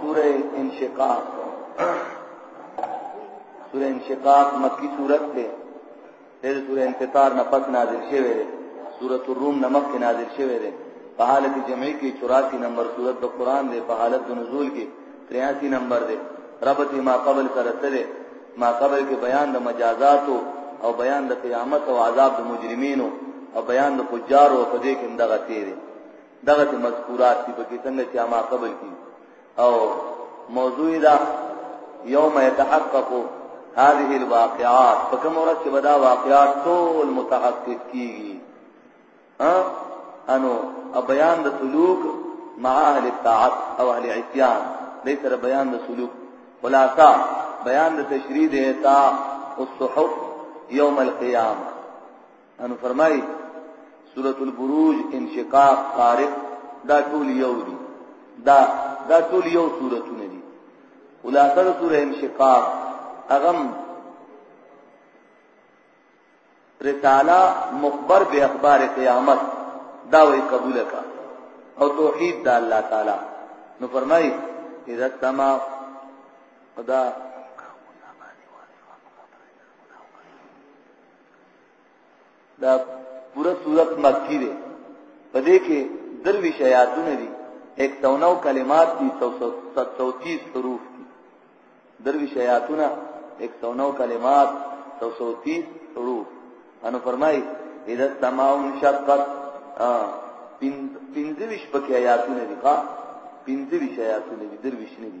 سورہ انشقاق سورہ انشقاق مکی صورت دے دیر سورہ انفطار نفق نازل شوے دے سورت الروم نمک کے نازل شوے دے پہالت جمعی کی چوراسی نمبر سورت دا قرآن دے پہالت دا نزول کی تریاسی نمبر دے ربط ما قبل سرت دے ما قبل کے بیان دا مجازاتو او بیان دا قیامت او عذاب دا مجرمینو او بیان دا فجارو او پدیکن دا غطیر دے دغه چې مذکورات دي پکې څنګه چې ما قبل کی او موضوع دا یوم یتحقق هذه الواقعات فکم ورځ چې بدا واقعات ټول متحقق کیږي ها انو بیان د سلوک مع اهل الطاعت او اهل عصيان دې سره بیان د سلوک خلاصہ بیان د تشریح دیتا الصحف یوم القیامه انو فرمایي سورۃ البروج انشقاق طارق دا ټول یو دي دا دا ټول یو سورتونه دي خلاصه سورۃ انشقاق اغم رساله مخبر به اخبار قیامت دا وی قبول کا او توحید دا الله تعالی نو فرمایي اذا السماء قدا دا پورا صورت مکی دی په دې کې درویش آیاتونه دي 109 کلمات دي 330 حروف دي درویش آیاتونه 109 کلمات 330 حروف انو فرمای اذا السماء انشقت پنځویش پکې آیاتونه دي ښا پنځویش آیاتونه دي درویش نه دي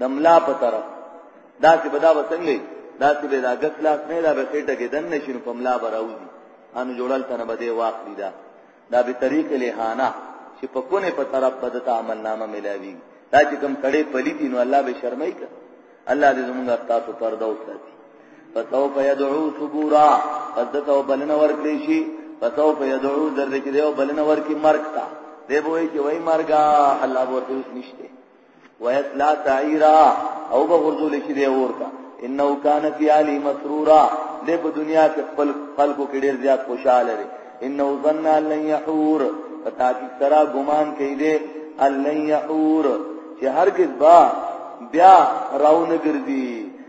د ملا په طرف دا چې بدا وسنګلې دا چې به دا غس لاس نه دا به خېټه کې دن نشین په ملا براوځي ان جوړل تنه بده واخلي دا دا به طریق لهانه چې په کونه په طرف بد عمل نامه ملاوي دا چې کوم کړي پلي دي نو الله به شرمای کا الله دې زموږ تاسو پرده وساتي فسوف يدعو صبورا قد تو بلن ورکړي شي فسوف يدعو ذره کې دیو بلن ورکي مرګ تا دی به وي چې وای مرګا الله ورته نشته ويسلا تعيرا او به غرزول شي دی اورتا انه کان فی علی مسرورا د په دنیا کې خپل خلکو کې ډیر زیات خوشاله لري انه ظن لن يحور پتا کی سرا ګمان کوي دی لن يحور چې هرگز با بیا راونه ګرځي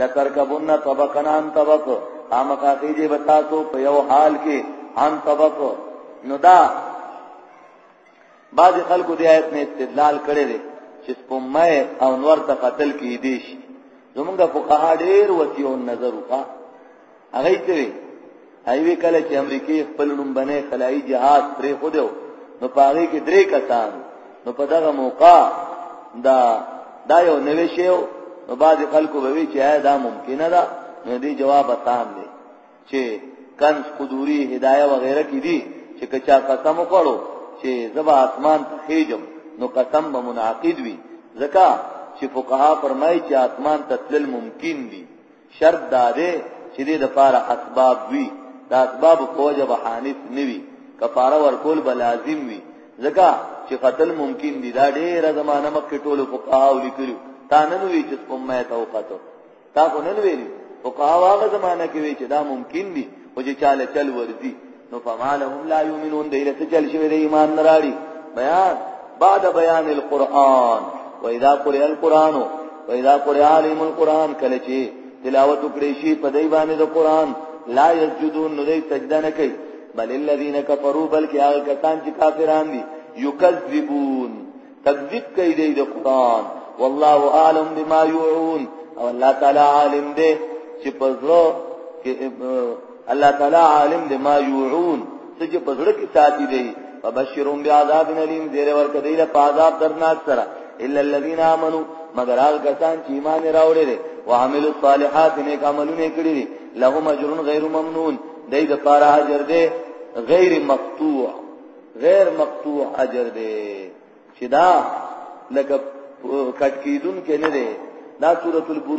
لترکبن طبقا عن طبق خامخا خېږي به تاسو په یو حال کې عن طبق نو دا بعض خلکو د آیت نه استدلال کړی دی چې سپمه او نور ته قتل کې دي شي زمونږ فقها ډېر وسیع نظر وکړه هغه ته ایوی کله چې امریکای خپل لومبنه خلایي جهاز پرې خو دیو نو پاره کې درې کسان نو په دغه موقع دا دا یو نوې شیو نو بعض خلکو به وی چې دا ممکنه ده نو دې جواب آسان دی چې کنز قدوری هدايه وغیرہ کې دي چې کچا قسم وکړو چې زبا اسمان ته خېجم نو قسم به منعقد وي ځکه چې فقها فرمایي چې اسمان ته تل ممکن دي شرط دا دی چې دې د پاره اسباب وي دا اسباب فوجب حانث نوي کفاره ورکول به لازم وي ځکه چې قتل ممکن دي دا ډېره زمانہ مکه ټول فقهاو لیکلو تا نه وی چې کوم مې ته وکړو تا کو نه ویلي فقهاو هغه زمانہ کې وی چې دا ممکن دي او چې چاله چل ورزي نو فما لهم لا يؤمنون دې له چل شوی د ایمان نراړي بیان بعد بیان القرآن و اذا قرئ القرآن و اذا قرئ عليهم القرآن کله چې تلاوت وکړي شي په دې باندې د قرآن لا يسجدون نو دې سجده نه کوي بل الذين كفروا بلکې هغه کسان چې کافران دي یکذبون تکذیب کوي دی د قران والله عالم بما يعون او الله تعالی عالم دی چې پزړو کې الله تعالی عالم دی ما يعون څه چې پزړو کې ساتي دی فبشرهم بعذاب الیم زیر ورکه دی له عذاب درناک سره الا الذين امنوا مگر هغه کسان چې ایمان راوړي دي او عملو صالحات نیک عملونه کړی دي لهم اجر غیر ممنون دای د پاره اجر دی غیر مقطوع غیر مقطوع اجر دی چې دا لکه کټ کیدون کې نه دی دا سورۃ البروج